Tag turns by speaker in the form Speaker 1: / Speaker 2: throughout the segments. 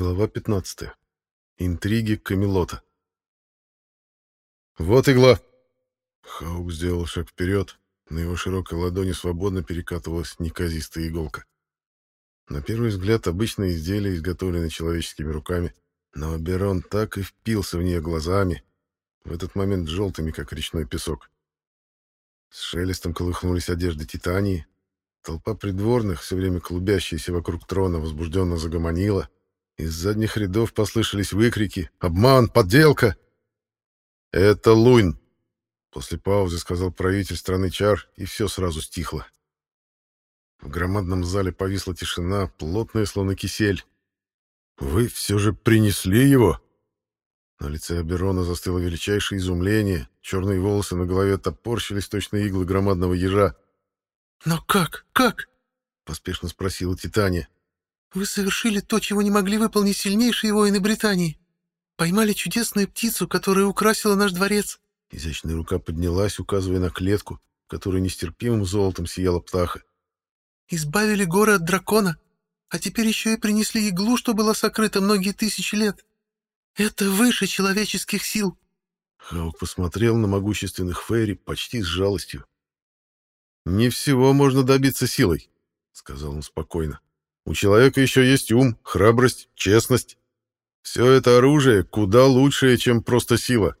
Speaker 1: Глава 15. Интриги Камелота. «Вот игла!» Хаук сделал шаг вперед. На его широкой ладони свободно перекатывалась неказистая иголка. На первый взгляд, обычное изделие, изготовленное человеческими руками, но Берон так и впился в нее глазами, в этот момент желтыми, как речной песок. С шелестом колыхнулись одежды Титании. Толпа придворных, все время клубящаяся вокруг трона, возбужденно загомонила — из задних рядов послышались выкрики «Обман! Подделка!» «Это Лунь!» После паузы сказал правитель страны Чар, и все сразу стихло. В громадном зале повисла тишина, плотная, словно кисель. «Вы все же принесли его?» На лице Аберона застыло величайшее изумление, черные волосы на голове топорщились точно иглы громадного ежа.
Speaker 2: «Но как? Как?»
Speaker 1: — поспешно спросила Титания.
Speaker 2: Вы совершили то, чего не могли выполнить сильнейшие воины Британии. Поймали чудесную птицу, которая украсила наш дворец.
Speaker 1: Изящная рука поднялась, указывая на клетку, в которой нестерпимым золотом сияла птаха.
Speaker 2: Избавили горы от дракона, а теперь еще и принесли иглу, что была сокрыта многие тысячи лет. Это выше человеческих сил.
Speaker 1: Хаук посмотрел на могущественных Фейри почти с жалостью. «Не всего можно добиться силой», — сказал он спокойно. У человека еще есть ум, храбрость, честность. Все это оружие куда лучшее, чем просто сила.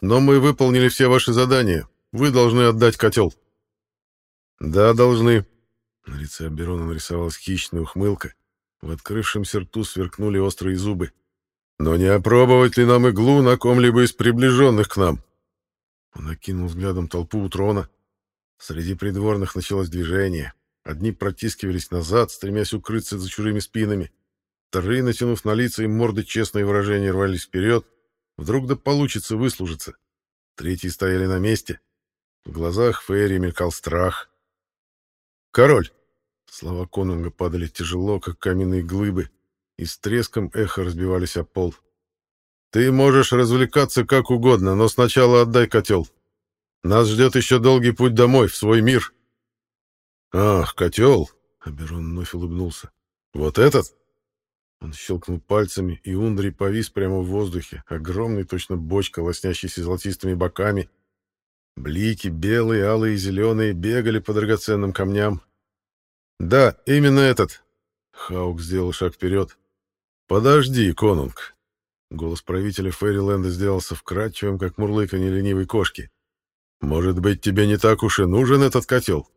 Speaker 1: Но мы выполнили все ваши задания. Вы должны отдать котел. Да, должны. На лице Аберона нарисовалась хищная ухмылка. В открывшемся рту сверкнули острые зубы. Но не опробовать ли нам иглу на ком-либо из приближенных к нам? Он окинул взглядом толпу у трона. Среди придворных началось движение. Одни протискивались назад, стремясь укрыться за чужими спинами. Вторые, натянув на лица им морды честные выражения, рвались вперед. Вдруг да получится выслужиться. Третьи стояли на месте. В глазах Фейри мелькал страх. «Король!» Слова конунга падали тяжело, как каменные глыбы, и с треском эхо разбивались о пол. «Ты можешь развлекаться как угодно, но сначала отдай котел. Нас ждет еще долгий путь домой, в свой мир». «Ах, котел!» — Аберон вновь улыбнулся. «Вот этот?» Он щелкнул пальцами, и Ундрий повис прямо в воздухе, огромный точно бочка, лоснящийся золотистыми боками. Блики, белые, алые и зеленые, бегали по драгоценным камням. «Да, именно этот!» Хаук сделал шаг вперед. «Подожди, конунг!» Голос правителя Фэриленда сделался вкрадчивым, как мурлыканье ленивой кошки. «Может быть, тебе не так уж и нужен этот котел?»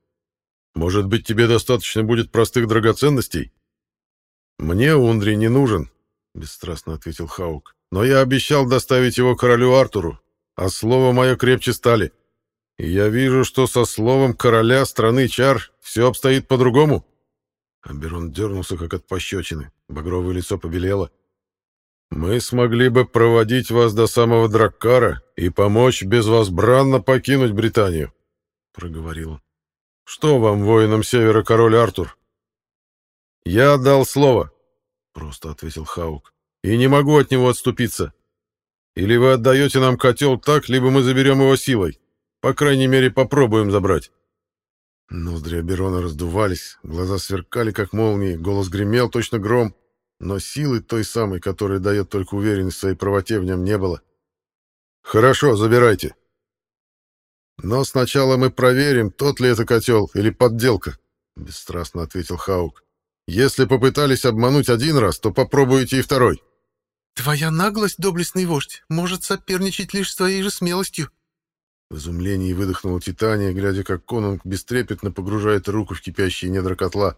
Speaker 1: Может быть, тебе достаточно будет простых драгоценностей? Мне Ундри не нужен, бесстрастно ответил Хаук. Но я обещал доставить его королю Артуру, а слово мое крепче стали. И я вижу, что со словом короля страны Чар все обстоит по-другому. Аберон дернулся, как от пощечины. Багровое лицо побелело. «Мы смогли бы проводить вас до самого Драккара и помочь безвозбранно покинуть Британию», — проговорил он. Что вам, воинам Севера, король Артур? Я дал слово, просто ответил Хаук. И не могу от него отступиться. Или вы отдаете нам котел так, либо мы заберем его силой. По крайней мере, попробуем забрать. Ноздри Аберона раздувались, глаза сверкали, как молнии, голос гремел, точно гром, но силы той самой, которая дает только уверенность в своей правоте, в нем не было. «Хорошо, забирайте», но сначала мы проверим, тот ли это котел или подделка, бесстрастно ответил Хаук. Если попытались обмануть один раз, то попробуйте и второй.
Speaker 2: Твоя наглость, доблестный вождь, может соперничать лишь с твоей же смелостью.
Speaker 1: В изумлении выдохнула Титания, глядя, как конунг бестрепетно погружает руку в кипящие недра котла.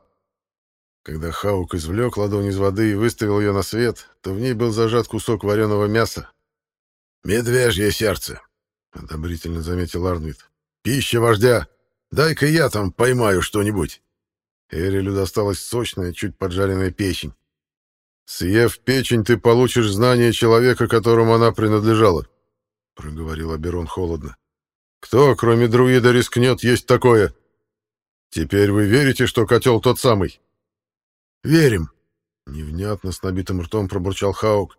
Speaker 1: Когда Хаук извлек ладонь из воды и выставил ее на свет, то в ней был зажат кусок вареного мяса. «Медвежье сердце», — одобрительно заметил Арнвид. «Пища вождя! Дай-ка я там поймаю что-нибудь!» Эрилю досталась сочная, чуть поджаренная печень. «Съев печень, ты получишь знание человека, которому она принадлежала», — проговорил Аберон холодно. «Кто, кроме друида, рискнет есть такое? Теперь вы верите, что котел тот самый?» «Верим», — невнятно с набитым ртом пробурчал Хаук.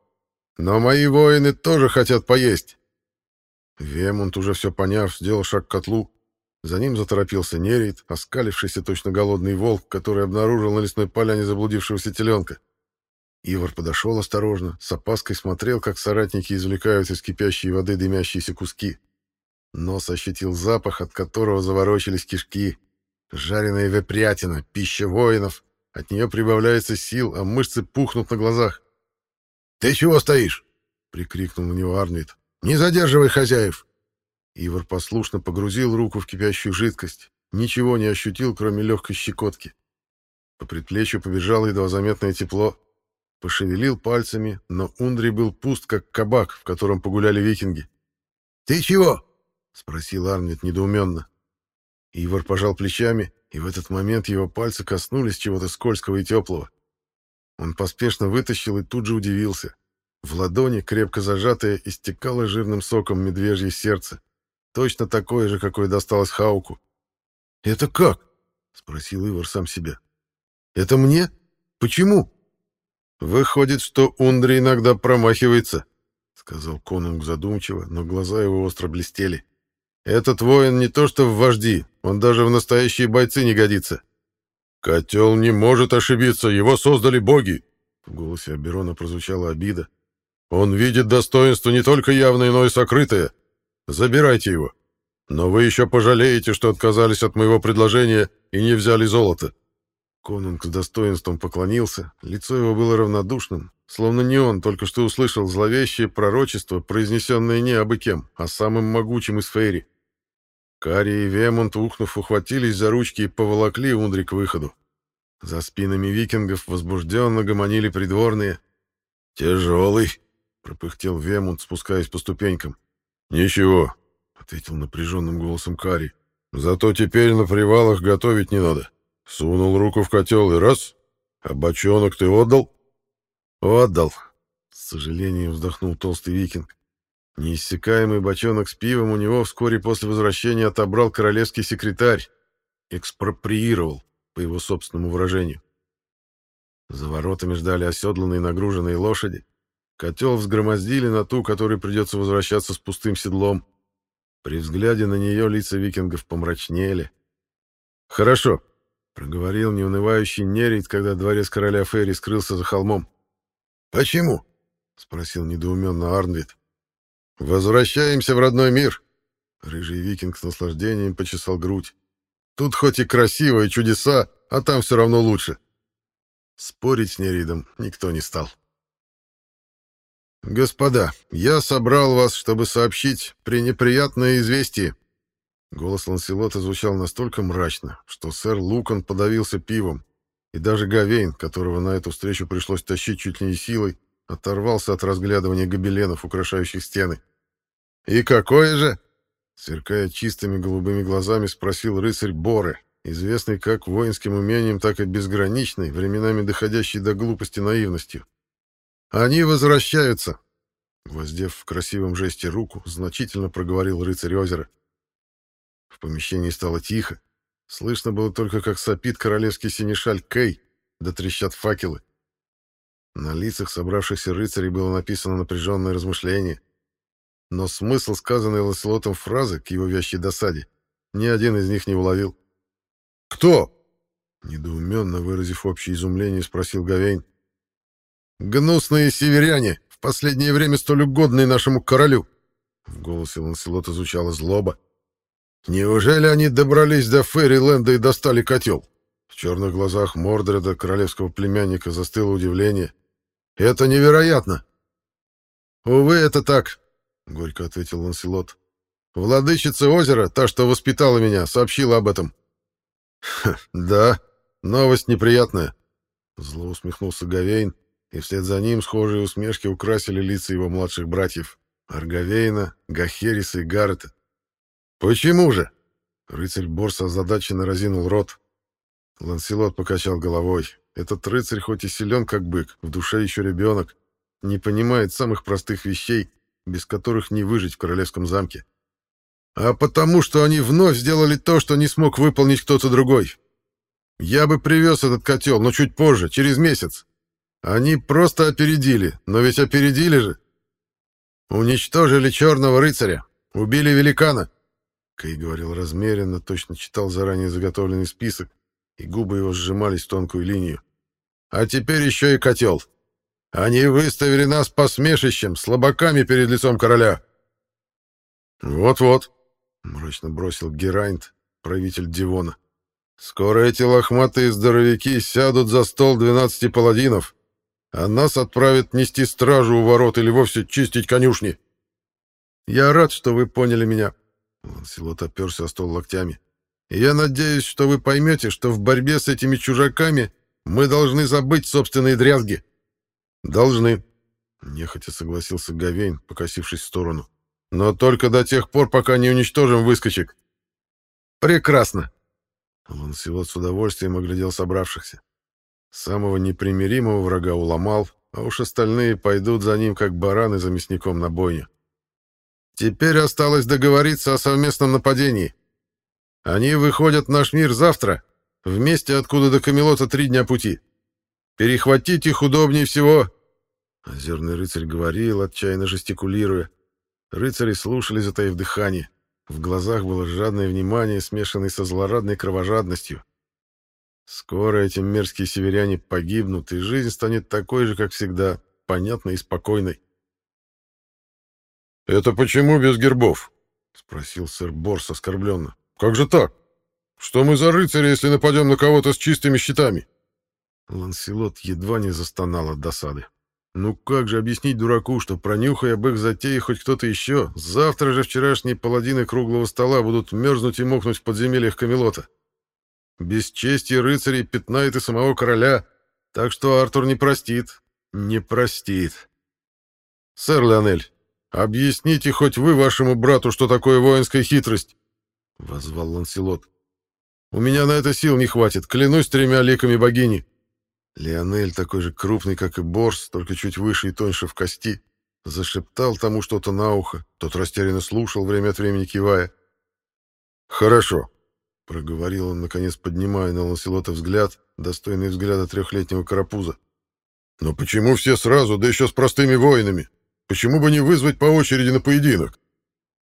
Speaker 1: «Но мои воины тоже хотят поесть. Вемонт, уже все поняв, сделал шаг к котлу. За ним заторопился Нерит, оскалившийся точно голодный волк, который обнаружил на лесной поляне заблудившегося теленка. Ивар подошел осторожно, с опаской смотрел, как соратники извлекают из кипящей воды дымящиеся куски. Нос ощутил запах, от которого заворочились кишки. Жареная вепрятина, пища воинов. От нее прибавляется сил, а мышцы пухнут на глазах. «Ты чего стоишь?» — прикрикнул на него Арнвид. «Не задерживай хозяев!» Ивар послушно погрузил руку в кипящую жидкость. Ничего не ощутил, кроме легкой щекотки. По предплечью побежало едва заметное тепло. Пошевелил пальцами, но Ундри был пуст, как кабак, в котором погуляли викинги. «Ты чего?» — спросил Арнвид недоуменно. Ивар пожал плечами, и в этот момент его пальцы коснулись чего-то скользкого и теплого. Он поспешно вытащил и тут же удивился. В ладони, крепко зажатое, истекало жирным соком медвежье сердце. Точно такое же, какое досталось Хауку. «Это как?» — спросил Ивар сам себя. «Это мне? Почему?» «Выходит, что Ундри иногда промахивается», — сказал конунг задумчиво, но глаза его остро блестели. «Этот воин не то что в вожди, он даже в настоящие бойцы не годится». «Котел не может ошибиться, его создали боги!» В голосе Аберона прозвучала обида. «Он видит достоинство не только явное, но и сокрытое. Забирайте его. Но вы еще пожалеете, что отказались от моего предложения и не взяли золото». Конунг с достоинством поклонился, лицо его было равнодушным, словно не он только что услышал зловещее пророчество, произнесенное не абы кем, а самым могучим из Фейри. Кари и Вемонт, ухнув, ухватились за ручки и поволокли Ундри к выходу. За спинами викингов возбужденно гомонили придворные. «Тяжелый», — пропыхтел Вемонт, спускаясь по ступенькам. «Ничего», — ответил напряженным голосом Кари. «Зато теперь на привалах готовить не надо. Сунул руку в котел и раз. А бочонок ты отдал?» «Отдал», — с сожалением вздохнул толстый викинг. Неиссякаемый бочонок с пивом у него вскоре после возвращения отобрал королевский секретарь. Экспроприировал, по его собственному выражению. За воротами ждали оседланные нагруженные лошади. Котел взгромоздили на ту, которой придется возвращаться с пустым седлом. При взгляде на нее лица викингов помрачнели. «Хорошо», — проговорил неунывающий Нерит, когда дворец короля Ферри скрылся за холмом. «Почему?» — спросил недоуменно Арнвид. «Возвращаемся в родной мир!» Рыжий викинг с наслаждением почесал грудь. «Тут хоть и красиво, и чудеса, а там все равно лучше». Спорить с Неридом никто не стал. «Господа, я собрал вас, чтобы сообщить пренеприятное известие». Голос Ланселота звучал настолько мрачно, что сэр Лукан подавился пивом, и даже Гавейн, которого на эту встречу пришлось тащить чуть ли не силой, оторвался от разглядывания гобеленов, украшающих стены. «И какое же?» Сверкая чистыми голубыми глазами, спросил рыцарь Боры, известный как воинским умением, так и безграничной, временами доходящей до глупости наивностью. «Они возвращаются!» Гвоздев в красивом жесте руку, значительно проговорил рыцарь озера. В помещении стало тихо. Слышно было только, как сопит королевский синешаль Кей, да трещат факелы. На лицах собравшихся рыцарей было написано напряженное размышление. Но смысл сказанной Ланселотом фразы к его вящей досаде ни один из них не уловил. «Кто?» — недоуменно выразив общее изумление, спросил Гавейн. «Гнусные северяне, в последнее время столь угодные нашему королю!» В голосе Ланселота звучала злоба. «Неужели они добрались до Ферриленда и достали котел?» В черных глазах Мордреда, королевского племянника, застыло удивление. Это невероятно. Увы, это так, горько ответил Ланселот. Владычица озера, та, что воспитала меня, сообщила об этом. да, новость неприятная. Зло усмехнулся Гавейн, и вслед за ним схожие усмешки украсили лица его младших братьев Аргавейна, Гахериса и Гаррета. «Почему же?» Рыцарь Борс озадаченно разинул рот. Ланселот покачал головой. Этот рыцарь хоть и силен как бык, в душе еще ребенок, не понимает самых простых вещей, без которых не выжить в королевском замке. А потому что они вновь сделали то, что не смог выполнить кто-то другой. Я бы привез этот котел, но чуть позже, через месяц. Они просто опередили, но ведь опередили же. Уничтожили черного рыцаря, убили великана. Кей говорил размеренно, точно читал заранее заготовленный список, и губы его сжимались в тонкую линию. А теперь еще и котел. Они выставили нас посмешищем, слабаками перед лицом короля. Вот-вот, мрачно бросил Герайнд, правитель Дивона. Скоро эти лохматые здоровяки сядут за стол двенадцати паладинов, а нас отправят нести стражу у ворот или вовсе чистить конюшни. Я рад, что вы поняли меня. Ланселот оперся о стол локтями. И я надеюсь, что вы поймете, что в борьбе с этими чужаками мы должны забыть собственные дрязги. Должны. Нехотя согласился Гавейн, покосившись в сторону. Но только до тех пор, пока не уничтожим выскочек. Прекрасно. Ланселот с удовольствием оглядел собравшихся. Самого непримиримого врага уломал, а уж остальные пойдут за ним, как бараны за мясником на бойню. Теперь осталось договориться о совместном нападении. Они выходят в наш мир завтра, вместе откуда до Камелота три дня пути. Перехватить их удобнее всего. Озерный рыцарь говорил, отчаянно жестикулируя. Рыцари слушали, затаив дыхание. В глазах было жадное внимание, смешанное со злорадной кровожадностью. Скоро эти мерзкие северяне погибнут, и жизнь станет такой же, как всегда, понятной и спокойной. «Это почему без гербов?» — спросил сэр Борс оскорбленно. «Как же так? Что мы за рыцари, если нападем на кого-то с чистыми щитами?» Ланселот едва не застонал от досады. Ну как же объяснить дураку, что пронюхая об их затее хоть кто-то еще, завтра же вчерашние паладины круглого стола будут мерзнуть и мокнуть в подземельях Камелота? Бесчестие рыцарей пятнает и самого короля, так что Артур не простит. Не простит. Сэр Леонель, объясните хоть вы вашему брату, что такое воинская хитрость, — возвал Ланселот. У меня на это сил не хватит, клянусь тремя ликами богини. Леонель, такой же крупный, как и Борс, только чуть выше и тоньше в кости, зашептал тому что-то на ухо. Тот растерянно слушал, время от времени кивая. «Хорошо», — проговорил он, наконец поднимая на Ланселота взгляд, достойный взгляда трехлетнего карапуза. «Но почему все сразу, да еще с простыми воинами? Почему бы не вызвать по очереди на поединок?»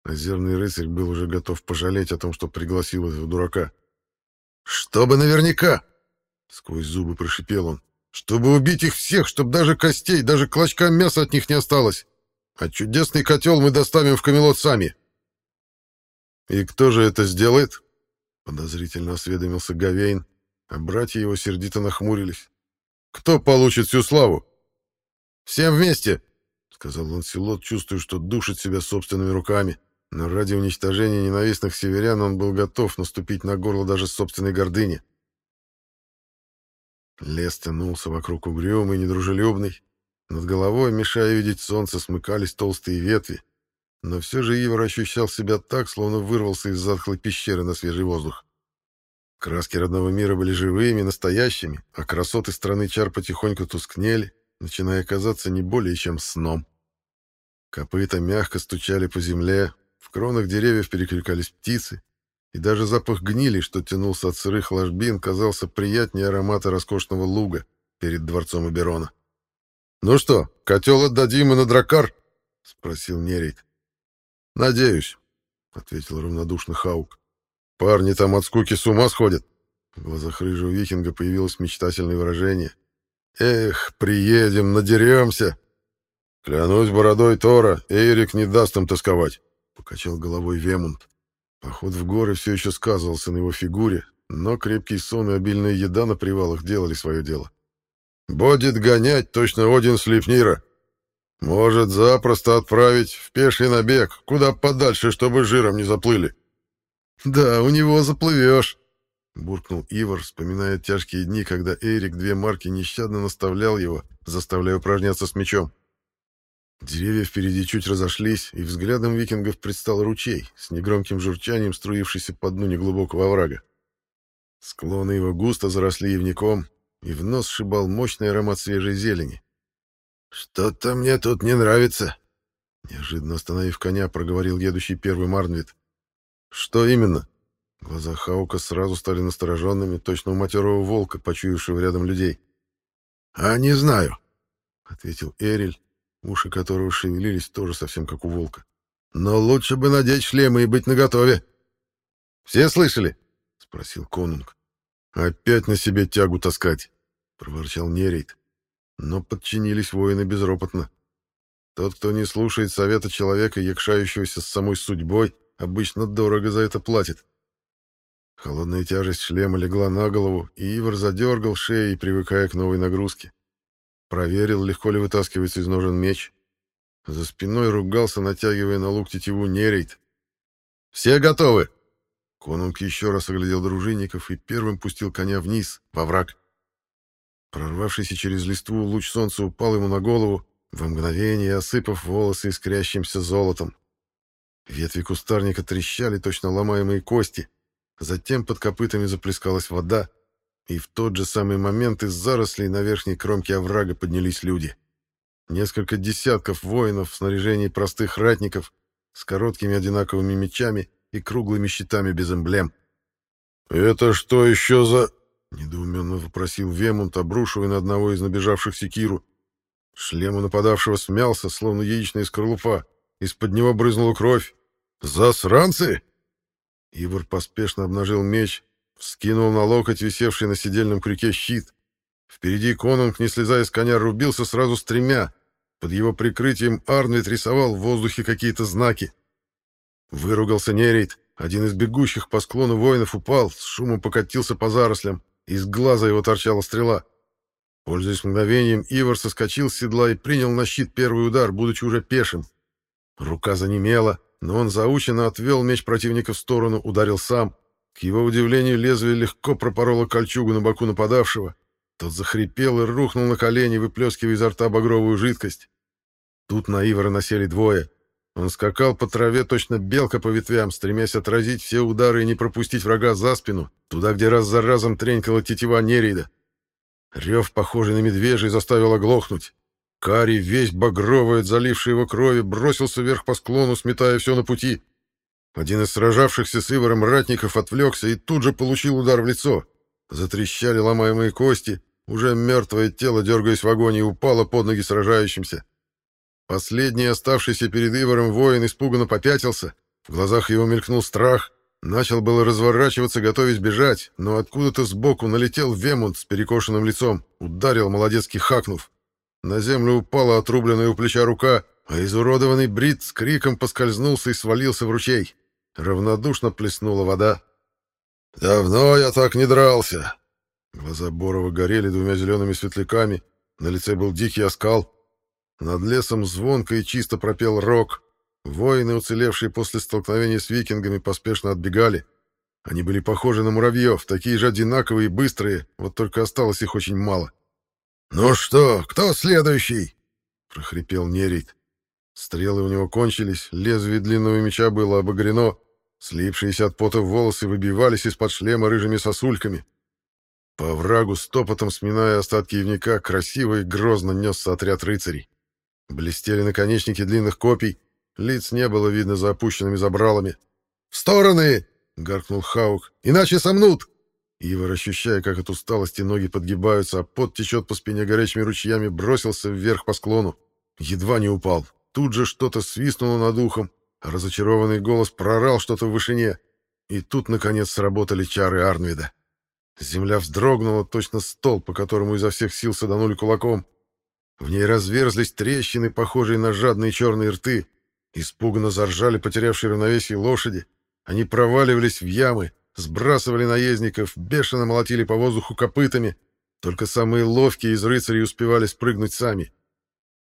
Speaker 1: Озерный рыцарь был уже готов пожалеть о том, что пригласил этого дурака. «Чтобы наверняка!» — сквозь зубы прошипел он. «Чтобы убить их всех, чтобы даже костей, даже клочка мяса от них не осталось. А чудесный котел мы доставим в Камелот сами». «И кто же это сделает?» Подозрительно осведомился Гавейн, а братья его сердито нахмурились. «Кто получит всю славу?» «Всем вместе!» — сказал Ланселот, чувствуя, что душит себя собственными руками. Но ради уничтожения ненавистных северян он был готов наступить на горло даже собственной гордыни. Лес тянулся вокруг угрюмый, недружелюбный. Над головой, мешая видеть солнце, смыкались толстые ветви, но все же Ивар ощущал себя так, словно вырвался из затхлой пещеры на свежий воздух. Краски родного мира были живыми, настоящими, а красоты страны чар потихоньку тускнели, начиная казаться не более чем сном. Копыта мягко стучали по земле, в кронах деревьев перекликались птицы, и даже запах гнили, что тянулся от сырых ложбин, казался приятнее аромата роскошного луга перед дворцом Аберона. «Ну что, котел отдадим и на дракар?» — спросил Нерейт. «Надеюсь», — ответил равнодушно Хаук. «Парни там от скуки с ума сходят». В глазах рыжего викинга появилось мечтательное выражение. «Эх, приедем, надеремся!» «Клянусь бородой Тора, Эрик не даст им тосковать», — покачал головой Вемунд. Поход в горы все еще сказывался на его фигуре, но крепкий сон и обильная еда на привалах делали свое дело. «Будет гонять точно Один Слепнира. Может запросто отправить в пеший набег, куда подальше, чтобы жиром не заплыли». «Да, у него заплывешь», — буркнул Ивар, вспоминая тяжкие дни, когда Эрик две марки нещадно наставлял его, заставляя упражняться с мечом. Деревья впереди чуть разошлись, и взглядом викингов предстал ручей с негромким журчанием, струившийся по дну неглубокого оврага. Склоны его густо заросли ивником, и в нос шибал мощный аромат свежей зелени. «Что-то мне тут не нравится», — неожиданно остановив коня, проговорил едущий первый Марнвит. «Что именно?» Глаза Хаука сразу стали настороженными, точно у матерого волка, почуявшего рядом людей. «А не знаю», — ответил Эриль, уши которого шевелились тоже совсем как у волка. «Но лучше бы надеть шлемы и быть наготове». «Все слышали?» — спросил конунг. «Опять на себе тягу таскать», — проворчал Нерейт. Но подчинились воины безропотно. Тот, кто не слушает совета человека, якшающегося с самой судьбой, обычно дорого за это платит. Холодная тяжесть шлема легла на голову, и Ивар задергал шеей, привыкая к новой нагрузке. Проверил, легко ли вытаскивается из ножен меч. За спиной ругался, натягивая на лук тетиву нерейт. «Все готовы!» Конунг еще раз оглядел дружинников и первым пустил коня вниз, во враг. Прорвавшийся через листву луч солнца упал ему на голову, во мгновение осыпав волосы искрящимся золотом. Ветви кустарника трещали, точно ломаемые кости. Затем под копытами заплескалась вода, и в тот же самый момент из зарослей на верхней кромке оврага поднялись люди. Несколько десятков воинов в снаряжении простых ратников с короткими одинаковыми мечами и круглыми щитами без эмблем. «Это что еще за...» — недоуменно вопросил Вемунт, обрушивая на одного из набежавших секиру. Шлем у нападавшего смялся, словно яичная скорлупа. Из-под него брызнула кровь. «Засранцы!» Ивар поспешно обнажил меч, вскинул на локоть висевший на сидельном крюке щит. Впереди конунг, не слезая с коня, рубился сразу с тремя. Под его прикрытием Арнвид рисовал в воздухе какие-то знаки. Выругался Нерейт. Один из бегущих по склону воинов упал, с шумом покатился по зарослям. Из глаза его торчала стрела. Пользуясь мгновением, Ивар соскочил с седла и принял на щит первый удар, будучи уже пешим. Рука занемела, но он заученно отвел меч противника в сторону, ударил сам. К его удивлению, лезвие легко пропороло кольчугу на боку нападавшего. Тот захрипел и рухнул на колени, выплескивая изо рта багровую жидкость. Тут на Ивара насели двое. Он скакал по траве, точно белка по ветвям, стремясь отразить все удары и не пропустить врага за спину, туда, где раз за разом тренькала тетива Нерида. Рев, похожий на медвежий, заставил оглохнуть. Кари, весь багровый от залившей его крови, бросился вверх по склону, сметая все на пути. Один из сражавшихся с Иваром ратников отвлекся и тут же получил удар в лицо. Затрещали ломаемые кости, уже мертвое тело, дергаясь в агонии, упало под ноги сражающимся. Последний, оставшийся перед Иваром воин, испуганно попятился. В глазах его мелькнул страх. Начал было разворачиваться, готовясь бежать, но откуда-то сбоку налетел Вемунд с перекошенным лицом, ударил, молодецки хакнув. На землю упала отрубленная у плеча рука, а изуродованный Брит с криком поскользнулся и свалился в ручей. Равнодушно плеснула вода. «Давно я так не дрался!» Глаза Борова горели двумя зелеными светляками, на лице был дикий оскал. Над лесом звонко и чисто пропел рог. Воины, уцелевшие после столкновения с викингами, поспешно отбегали. Они были похожи на муравьев, такие же одинаковые и быстрые, вот только осталось их очень мало. «Ну что, кто следующий?» — прохрипел Нерит. Стрелы у него кончились, лезвие длинного меча было обогрено, слипшиеся от пота волосы выбивались из-под шлема рыжими сосульками. По врагу, стопотом сминая остатки явника, красиво и грозно несся отряд рыцарей. Блестели наконечники длинных копий, лиц не было видно за опущенными забралами. «В стороны!» — гаркнул Хаук. «Иначе сомнут!» Ивар, ощущая, как от усталости ноги подгибаются, а пот течет по спине горячими ручьями, бросился вверх по склону. Едва не упал. Тут же что-то свистнуло над ухом, разочарованный голос прорал что-то в вышине. И тут, наконец, сработали чары Арнвида. Земля вздрогнула, точно стол, по которому изо всех сил саданули кулаком. В ней разверзлись трещины, похожие на жадные черные рты. Испуганно заржали потерявшие равновесие лошади. Они проваливались в ямы, сбрасывали наездников, бешено молотили по воздуху копытами. Только самые ловкие из рыцарей успевали спрыгнуть сами.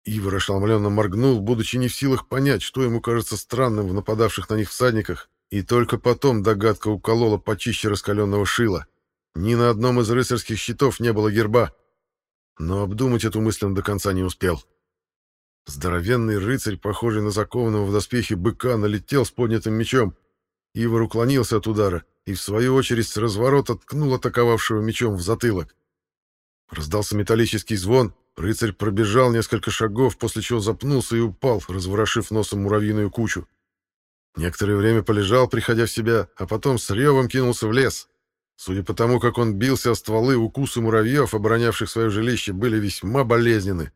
Speaker 1: Ивар ошеломленно моргнул, будучи не в силах понять, что ему кажется странным в нападавших на них всадниках, и только потом догадка уколола почище раскаленного шила. Ни на одном из рыцарских щитов не было герба но обдумать эту мысль он до конца не успел. Здоровенный рыцарь, похожий на закованного в доспехи быка, налетел с поднятым мечом. Ивар уклонился от удара и, в свою очередь, с разворота ткнул атаковавшего мечом в затылок. Раздался металлический звон, рыцарь пробежал несколько шагов, после чего запнулся и упал, разворошив носом муравьиную кучу. Некоторое время полежал, приходя в себя, а потом с ревом кинулся в лес. Судя по тому, как он бился о стволы, укусы муравьев, оборонявших свое жилище, были весьма болезненны.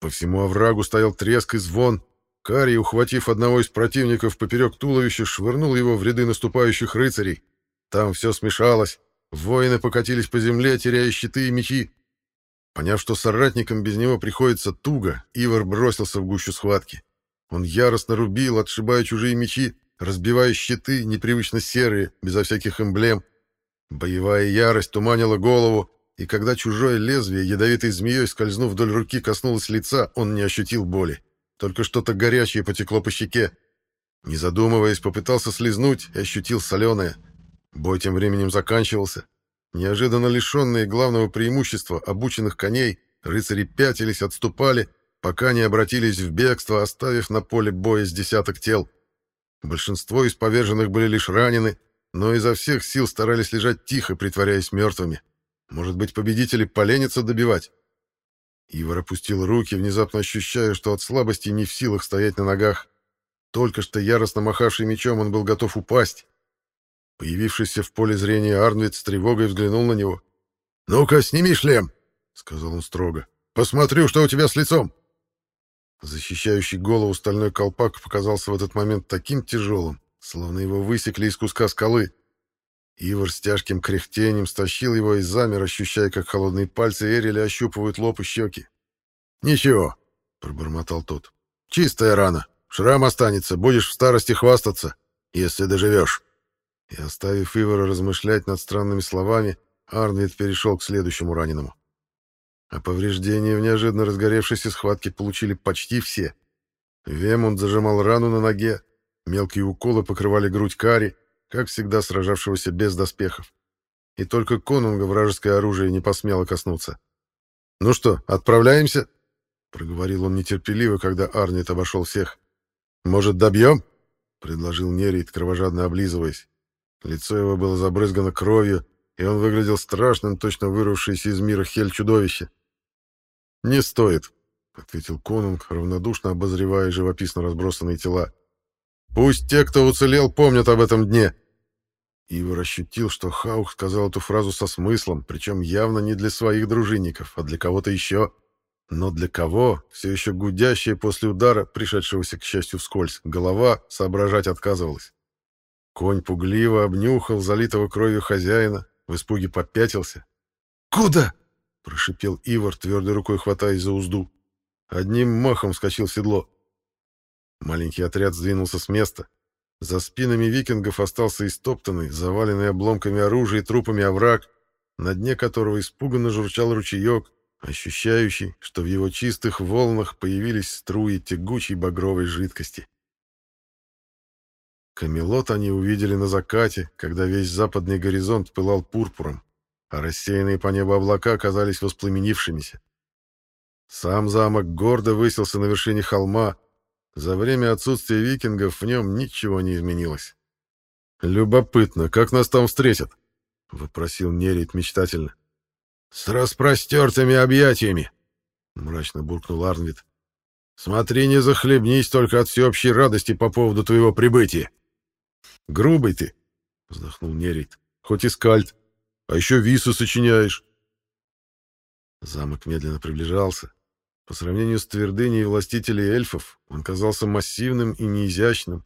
Speaker 1: По всему оврагу стоял треск и звон. Карий, ухватив одного из противников поперек туловища, швырнул его в ряды наступающих рыцарей. Там все смешалось. Воины покатились по земле, теряя щиты и мечи. Поняв, что соратникам без него приходится туго, Ивар бросился в гущу схватки. Он яростно рубил, отшибая чужие мечи, разбивая щиты, непривычно серые, безо всяких эмблем. Боевая ярость туманила голову, и когда чужое лезвие ядовитой змеей, скользнув вдоль руки, коснулось лица, он не ощутил боли. Только что-то горячее потекло по щеке. Не задумываясь, попытался слезнуть и ощутил соленое. Бой тем временем заканчивался. Неожиданно лишенные главного преимущества обученных коней, рыцари пятились, отступали, пока не обратились в бегство, оставив на поле боя с десяток тел. Большинство из поверженных были лишь ранены, но изо всех сил старались лежать тихо, притворяясь мертвыми. Может быть, победители поленятся добивать? Ивар опустил руки, внезапно ощущая, что от слабости не в силах стоять на ногах. Только что яростно махавший мечом он был готов упасть. Появившийся в поле зрения Арнвид с тревогой взглянул на него. «Ну-ка, сними шлем!» — сказал он строго. «Посмотрю, что у тебя с лицом!» Защищающий голову стальной колпак показался в этот момент таким тяжелым, словно его высекли из куска скалы. Ивар с тяжким кряхтением стащил его и замер, ощущая, как холодные пальцы Эриля ощупывают лоб и щеки. «Ничего», — пробормотал тот. «Чистая рана. Шрам останется. Будешь в старости хвастаться, если доживешь». И оставив Ивара размышлять над странными словами, Арнвид перешел к следующему раненому. А повреждения в неожиданно разгоревшейся схватке получили почти все. Вемунд зажимал рану на ноге, мелкие уколы покрывали грудь Кари, как всегда сражавшегося без доспехов. И только конунга вражеское оружие не посмело коснуться. «Ну что, отправляемся?» — проговорил он нетерпеливо, когда Арнит обошел всех. «Может, добьем?» — предложил Нерит, кровожадно облизываясь. Лицо его было забрызгано кровью, и он выглядел страшным, точно вырвавшееся из мира хель-чудовище. «Не стоит», — ответил Конунг, равнодушно обозревая живописно разбросанные тела. «Пусть те, кто уцелел, помнят об этом дне». Ивар ощутил, что Хаух сказал эту фразу со смыслом, причем явно не для своих дружинников, а для кого-то еще. Но для кого, все еще гудящая после удара, пришедшегося, к счастью, вскользь, голова соображать отказывалась. Конь пугливо обнюхал залитого кровью хозяина, в испуге попятился. «Куда?» — прошипел Ивар, твердой рукой хватаясь за узду. Одним махом вскочил в седло. Маленький отряд сдвинулся с места. За спинами викингов остался истоптанный, заваленный обломками оружия и трупами овраг, на дне которого испуганно журчал ручеек, ощущающий, что в его чистых волнах появились струи тягучей багровой жидкости. Камелот они увидели на закате, когда весь западный горизонт пылал пурпуром, а рассеянные по небу облака оказались воспламенившимися. Сам замок гордо высился на вершине холма. За время отсутствия викингов в нем ничего не изменилось. «Любопытно, как нас там встретят?» — вопросил Нерит мечтательно. «С распростертыми объятиями!» — мрачно буркнул Арнвид. «Смотри, не захлебнись только от всеобщей радости по поводу твоего прибытия!» Грубый ты, вздохнул Нерит. Хоть и скальд, а еще висы сочиняешь. Замок медленно приближался. По сравнению с твердыней властителей эльфов, он казался массивным и неизящным.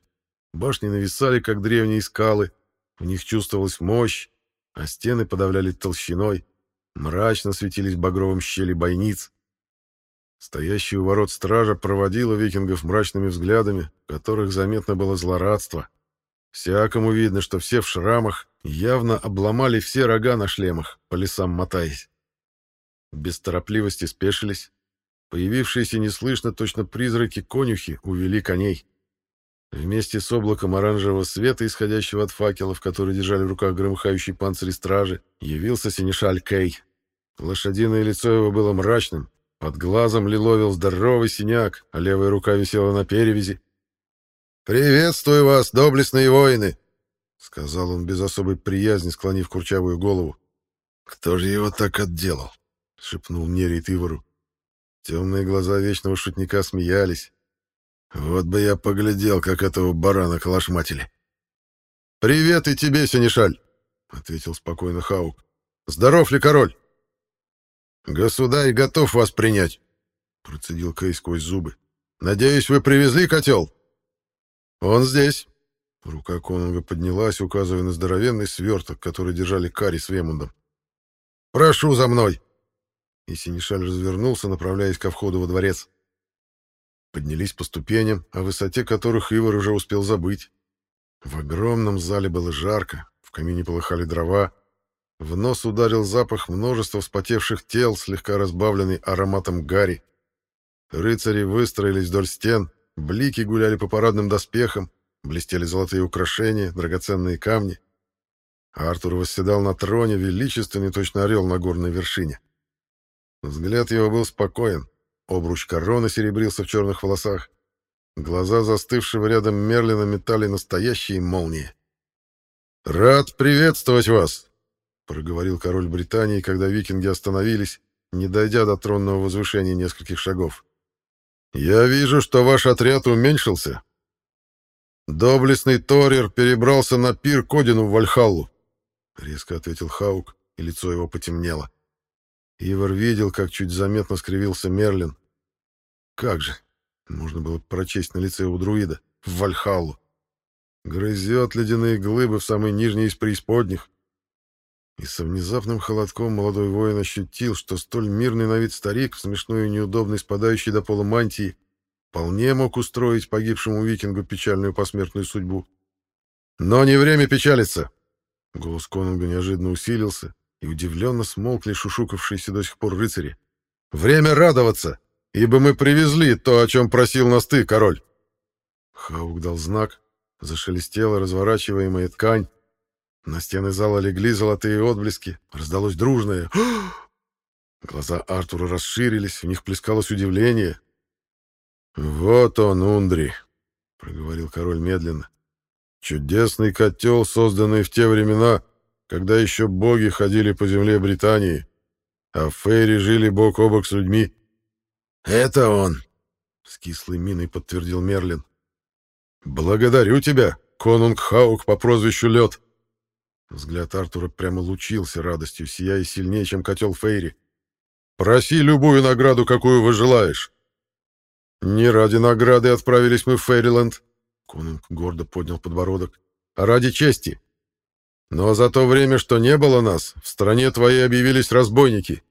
Speaker 1: Башни нависали, как древние скалы, в них чувствовалась мощь, а стены подавляли толщиной, мрачно светились багровым щели бойниц. Стоящий у ворот стража проводила викингов мрачными взглядами, в которых заметно было злорадство — Всякому видно, что все в шрамах, явно обломали все рога на шлемах, по лесам мотаясь. Без торопливости спешились. Появившиеся неслышно точно призраки-конюхи увели коней. Вместе с облаком оранжевого света, исходящего от факелов, которые держали в руках громыхающий панцири стражи, явился синешаль Кей. Лошадиное лицо его было мрачным, под глазом лиловил здоровый синяк, а левая рука висела на перевязи. «Приветствую вас, доблестные воины!» — сказал он без особой приязни, склонив курчавую голову. «Кто же его так отделал?» — шепнул Нерит Ивару. Темные глаза вечного шутника смеялись. «Вот бы я поглядел, как этого барана калашматили!» «Привет и тебе, Сенешаль!» — ответил спокойно Хаук. «Здоров ли король?» «Государь готов вас принять!» — процедил Кей сквозь зубы. «Надеюсь, вы привезли котел?» «Он здесь!» Рука Конунга поднялась, указывая на здоровенный сверток, который держали Кари с Вемундом. «Прошу за мной!» И Синишаль развернулся, направляясь ко входу во дворец. Поднялись по ступеням, о высоте которых Ивар уже успел забыть. В огромном зале было жарко, в камине полыхали дрова, в нос ударил запах множества вспотевших тел, слегка разбавленный ароматом гари. Рыцари выстроились вдоль стен, блики гуляли по парадным доспехам, блестели золотые украшения, драгоценные камни. Артур восседал на троне, величественный точно орел на горной вершине. Взгляд его был спокоен, обруч короны серебрился в черных волосах, глаза застывшего рядом Мерлина метали настоящие молнии. «Рад приветствовать вас!» — проговорил король Британии, когда викинги остановились, не дойдя до тронного возвышения нескольких шагов. «Я вижу, что ваш отряд уменьшился. Доблестный Торер перебрался на пир к Одину в Вальхаллу», — резко ответил Хаук, и лицо его потемнело. Ивар видел, как чуть заметно скривился Мерлин. «Как же!» — можно было прочесть на лице у друида. «В Вальхаллу!» Грызет ледяные глыбы в самой нижней из преисподних. И со внезапным холодком молодой воин ощутил, что столь мирный на вид старик, смешной и неудобный, спадающий до пола мантии, вполне мог устроить погибшему викингу печальную посмертную судьбу. «Но не время печалиться!» Голос конунга неожиданно усилился, и удивленно смолкли шушукавшиеся до сих пор рыцари. «Время радоваться, ибо мы привезли то, о чем просил нас ты, король!» Хаук дал знак, Зашелестела разворачиваемая ткань. На стены зала легли золотые отблески. Раздалось дружное Глаза Артура расширились, в них плескалось удивление. «Вот он, Ундри», — проговорил король медленно. «Чудесный котел, созданный в те времена, когда еще боги ходили по земле Британии, а фейри жили бок о бок с людьми». «Это он», — с кислой миной подтвердил Мерлин. «Благодарю тебя, конунг Хаук по прозвищу Лед!» Взгляд Артура прямо лучился радостью, сияя сильнее, чем котел Фейри. «Проси любую награду, какую вы желаешь!» «Не ради награды отправились мы в Фейриленд», — конунг гордо поднял подбородок, — «а ради чести. Но за то время, что не было нас, в стране твоей объявились разбойники.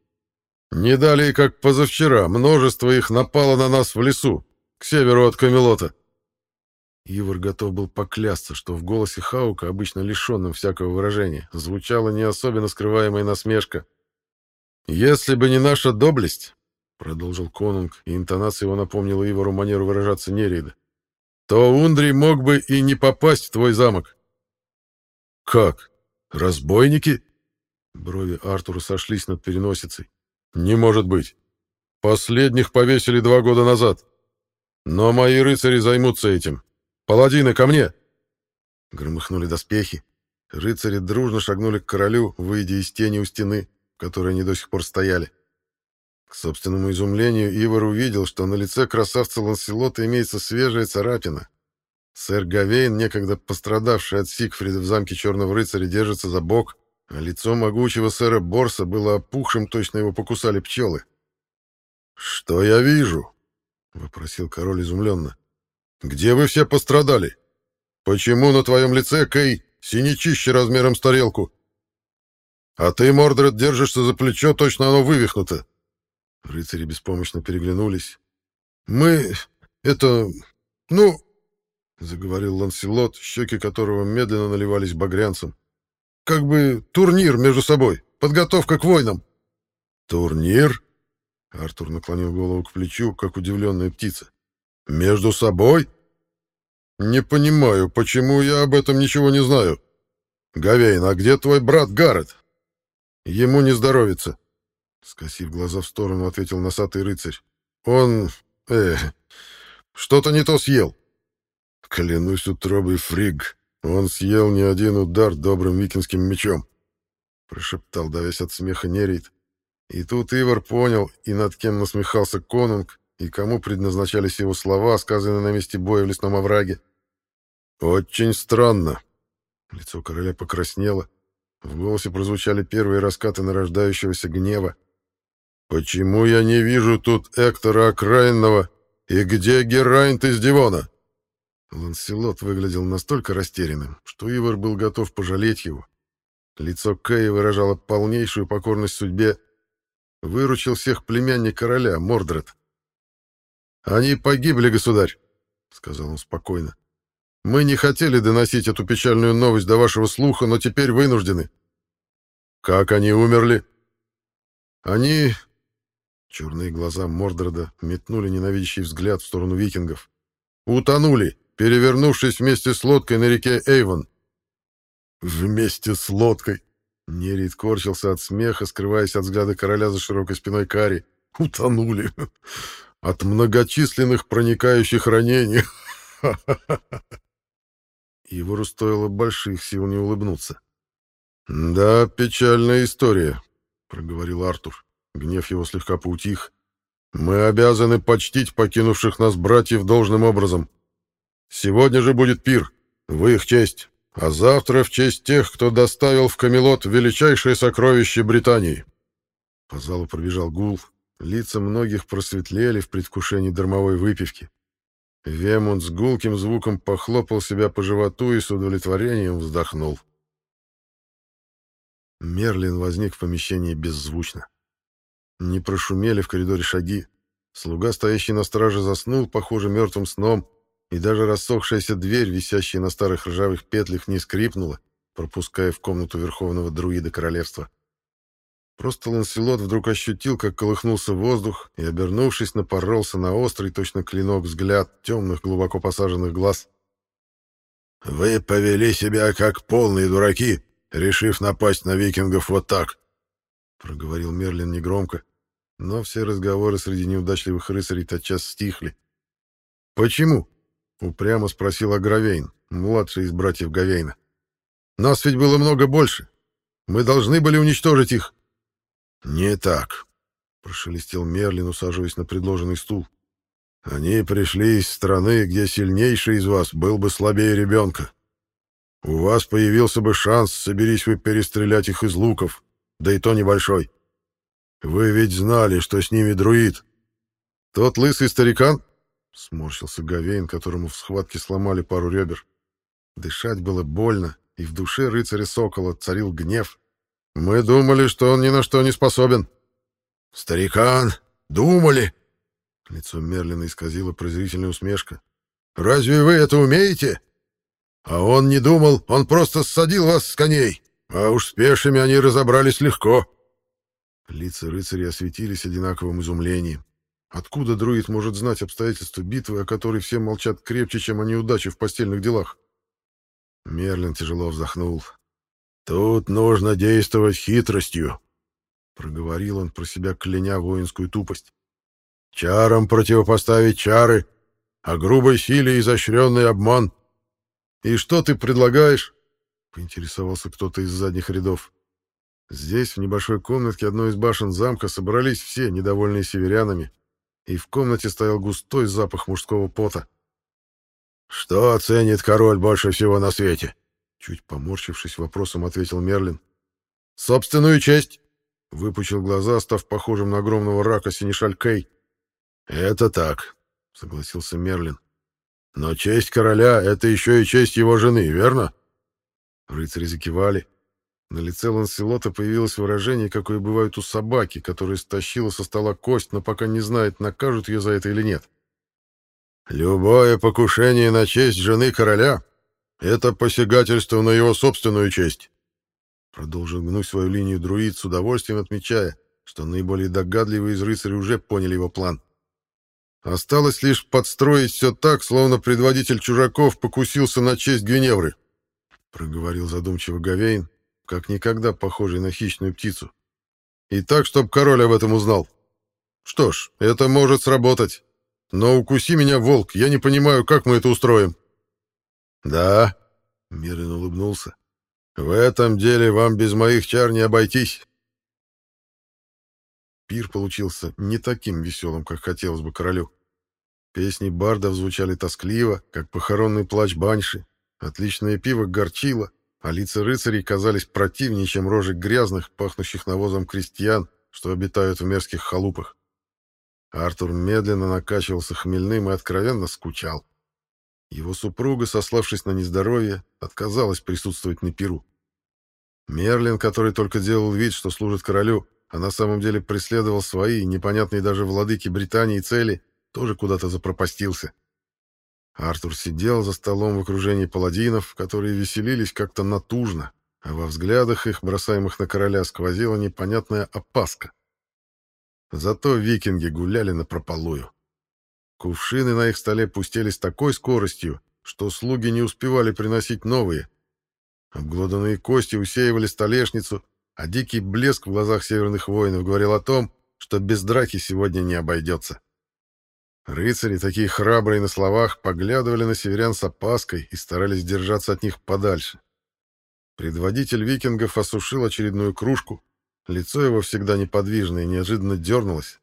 Speaker 1: Не далее, как позавчера, множество их напало на нас в лесу, к северу от Камелота. Ивар готов был поклясться, что в голосе Хаука, обычно лишенном всякого выражения, звучала не особенно скрываемая насмешка. «Если бы не наша доблесть», — продолжил Конунг, и интонация его напомнила Ивару манеру выражаться Нереида, «то Ундрий мог бы и не попасть в твой замок». «Как? Разбойники?» Брови Артура сошлись над переносицей. «Не может быть. Последних повесили два года назад. Но мои рыцари займутся этим. «Паладины, ко мне!» Громыхнули доспехи. Рыцари дружно шагнули к королю, выйдя из тени у стены, в которой они до сих пор стояли. К собственному изумлению Ивар увидел, что на лице красавца Ланселота имеется свежая царапина. Сэр Гавейн, некогда пострадавший от Сигфрида в замке Черного Рыцаря, держится за бок, а лицо могучего сэра Борса было опухшим, точно его покусали пчелы. «Что я вижу?» — вопросил король изумленно. Где вы все пострадали? Почему на твоем лице, Кей, синячище размером с тарелку? А ты, Мордред, держишься за плечо, точно оно вывихнуто. Рыцари беспомощно переглянулись. Мы... это... ну... Заговорил Ланселот, щеки которого медленно наливались багрянцем. Как бы турнир между собой, подготовка к войнам. Турнир? Артур наклонил голову к плечу, как удивленная птица. Между собой? Не понимаю, почему я об этом ничего не знаю. Гавейн, а где твой брат Гаррет? Ему не здоровится. Скосив глаза в сторону, ответил носатый рыцарь. Он... э... что-то не то съел. Клянусь утробой фриг, он съел не один удар добрым викинским мечом. Прошептал, давясь от смеха Нерит. И тут Ивар понял, и над кем насмехался конунг, и кому предназначались его слова, сказанные на месте боя в лесном овраге. «Очень странно». Лицо короля покраснело. В голосе прозвучали первые раскаты нарождающегося гнева. «Почему я не вижу тут Эктора Окраинного? И где Герайнт из Дивона?» Ланселот выглядел настолько растерянным, что Ивар был готов пожалеть его. Лицо Кэя выражало полнейшую покорность судьбе, выручил всех племянник короля, Мордред. «Они погибли, государь», — сказал он спокойно. «Мы не хотели доносить эту печальную новость до вашего слуха, но теперь вынуждены». «Как они умерли?» «Они...» Черные глаза Мордреда метнули ненавидящий взгляд в сторону викингов. «Утонули, перевернувшись вместе с лодкой на реке Эйвон». «Вместе с лодкой!» Нерит корчился от смеха, скрываясь от взгляда короля за широкой спиной Кари. «Утонули! От многочисленных проникающих ранений!» Егору стоило больших сил не улыбнуться. «Да, печальная история», — проговорил Артур. Гнев его слегка поутих. «Мы обязаны почтить покинувших нас братьев должным образом. Сегодня же будет пир, в их честь, а завтра в честь тех, кто доставил в Камелот величайшее сокровище Британии». По залу пробежал гул. Лица многих просветлели в предвкушении дармовой выпивки. Вемунд с гулким звуком похлопал себя по животу и с удовлетворением вздохнул. Мерлин возник в помещении беззвучно. Не прошумели в коридоре шаги. Слуга, стоящий на страже, заснул, похоже, мертвым сном, и даже рассохшаяся дверь, висящая на старых ржавых петлях, не скрипнула, пропуская в комнату верховного друида королевства. Просто Ланселот вдруг ощутил, как колыхнулся воздух, и, обернувшись, напоролся на острый, точно клинок, взгляд темных, глубоко посаженных глаз. «Вы повели себя как полные дураки, решив напасть на викингов вот так», — проговорил Мерлин негромко, но все разговоры среди неудачливых рыцарей тотчас стихли. «Почему?» — упрямо спросил Агравейн, младший из братьев Гавейна. «Нас ведь было много больше. Мы должны были уничтожить их». «Не так», — прошелестел Мерлин, усаживаясь на предложенный стул. «Они пришли из страны, где сильнейший из вас был бы слабее ребенка. У вас появился бы шанс, соберись вы перестрелять их из луков, да и то небольшой. Вы ведь знали, что с ними друид. Тот лысый старикан? Сморщился Гавейн, которому в схватке сломали пару ребер. Дышать было больно, и в душе рыцаря Сокола царил гнев. Мы думали, что он ни на что не способен. Старикан, думали? Лицо Мерлина исказило презрительная усмешка. Разве вы это умеете? А он не думал, он просто ссадил вас с коней. А уж с пешими они разобрались легко. Лица рыцарей осветились одинаковым изумлением. Откуда друид может знать обстоятельства битвы, о которой все молчат крепче, чем о неудаче в постельных делах? Мерлин тяжело вздохнул. «Тут нужно действовать хитростью», — проговорил он про себя, кляня воинскую тупость. «Чарам противопоставить чары, а грубой силе изощренный обман». «И что ты предлагаешь?» — поинтересовался кто-то из задних рядов. Здесь, в небольшой комнатке одной из башен замка, собрались все, недовольные северянами, и в комнате стоял густой запах мужского пота. «Что оценит король больше всего на свете?» Чуть поморщившись, вопросом ответил Мерлин. «Собственную честь!» — выпучил глаза, став похожим на огромного рака синешаль Кей. «Это так», — согласился Мерлин. «Но честь короля — это еще и честь его жены, верно?» Рыцари закивали. На лице Ланселота появилось выражение, какое бывает у собаки, которая стащила со стола кость, но пока не знает, накажут ее за это или нет. «Любое покушение на честь жены короля — это посягательство на его собственную честь», продолжил гнуть свою линию друид с удовольствием, отмечая, что наиболее догадливые из рыцарей уже поняли его план. Осталось лишь подстроить все так, словно предводитель чужаков покусился на честь Гвиневры, проговорил задумчиво Гавейн, как никогда похожий на хищную птицу. И так, чтобы король об этом узнал. Что ж, это может сработать. Но укуси меня, волк, я не понимаю, как мы это устроим. Да, Мирин улыбнулся. В этом деле вам без моих чар не обойтись. Пир получился не таким веселым, как хотелось бы королю. Песни бардов звучали тоскливо, как похоронный плач баньши. Отличное пиво горчило, а лица рыцарей казались противнее, чем рожи грязных, пахнущих навозом крестьян, что обитают в мерзких халупах. Артур медленно накачивался хмельным и откровенно скучал. Его супруга, сославшись на нездоровье, отказалась присутствовать на пиру. Мерлин, который только делал вид, что служит королю, а на самом деле преследовал свои, непонятные даже владыки Британии цели, тоже куда-то запропастился. Артур сидел за столом в окружении паладинов, которые веселились как-то натужно, а во взглядах их, бросаемых на короля, сквозила непонятная опаска. Зато викинги гуляли на прополую. Кувшины на их столе пустели с такой скоростью, что слуги не успевали приносить новые. Обглоданные кости усеивали столешницу, а дикий блеск в глазах северных воинов говорил о том, что без драки сегодня не обойдется. Рыцари, такие храбрые на словах, поглядывали на северян с опаской и старались держаться от них подальше. Предводитель викингов осушил очередную кружку, лицо его всегда неподвижное неожиданно дернулось.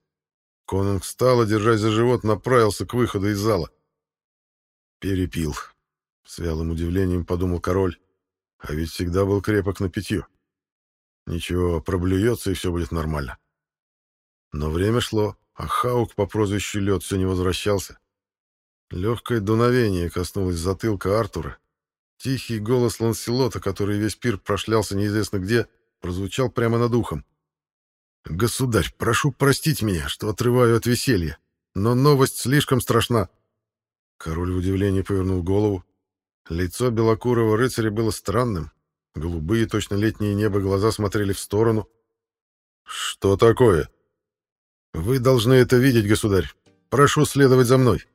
Speaker 1: Конунг встал, держась за живот, направился к выходу из зала. «Перепил», — с вялым удивлением подумал король, а ведь всегда был крепок на питье. Ничего, проблюется, и все будет нормально. Но время шло, а Хаук по прозвищу Лед все не возвращался. Легкое дуновение коснулось затылка Артура. Тихий голос Ланселота, который весь пир прошлялся неизвестно где, прозвучал прямо над ухом. «Государь, прошу простить меня, что отрываю от веселья, но новость слишком страшна». Король в удивлении повернул голову. Лицо белокурого рыцаря было странным. Голубые, точно летнее небо, глаза смотрели в сторону. «Что такое?» «Вы должны это видеть, государь. Прошу следовать за мной».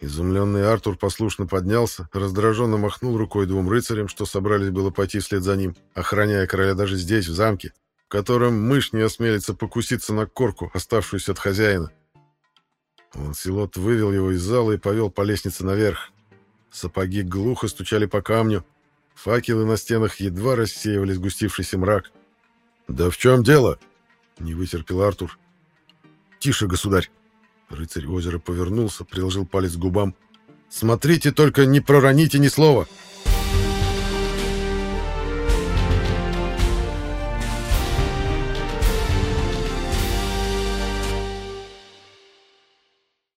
Speaker 1: Изумленный Артур послушно поднялся, раздраженно махнул рукой двум рыцарям, что собрались было пойти вслед за ним, охраняя короля даже здесь, в замке, в котором мышь не осмелится покуситься на корку, оставшуюся от хозяина. Ланселот вывел его из зала и повел по лестнице наверх. Сапоги глухо стучали по камню, факелы на стенах едва рассеивали сгустившийся мрак. «Да в чем дело?» — не вытерпел Артур. «Тише, государь!» Рыцарь озера повернулся, приложил палец к губам. «Смотрите, только не пророните ни слова!»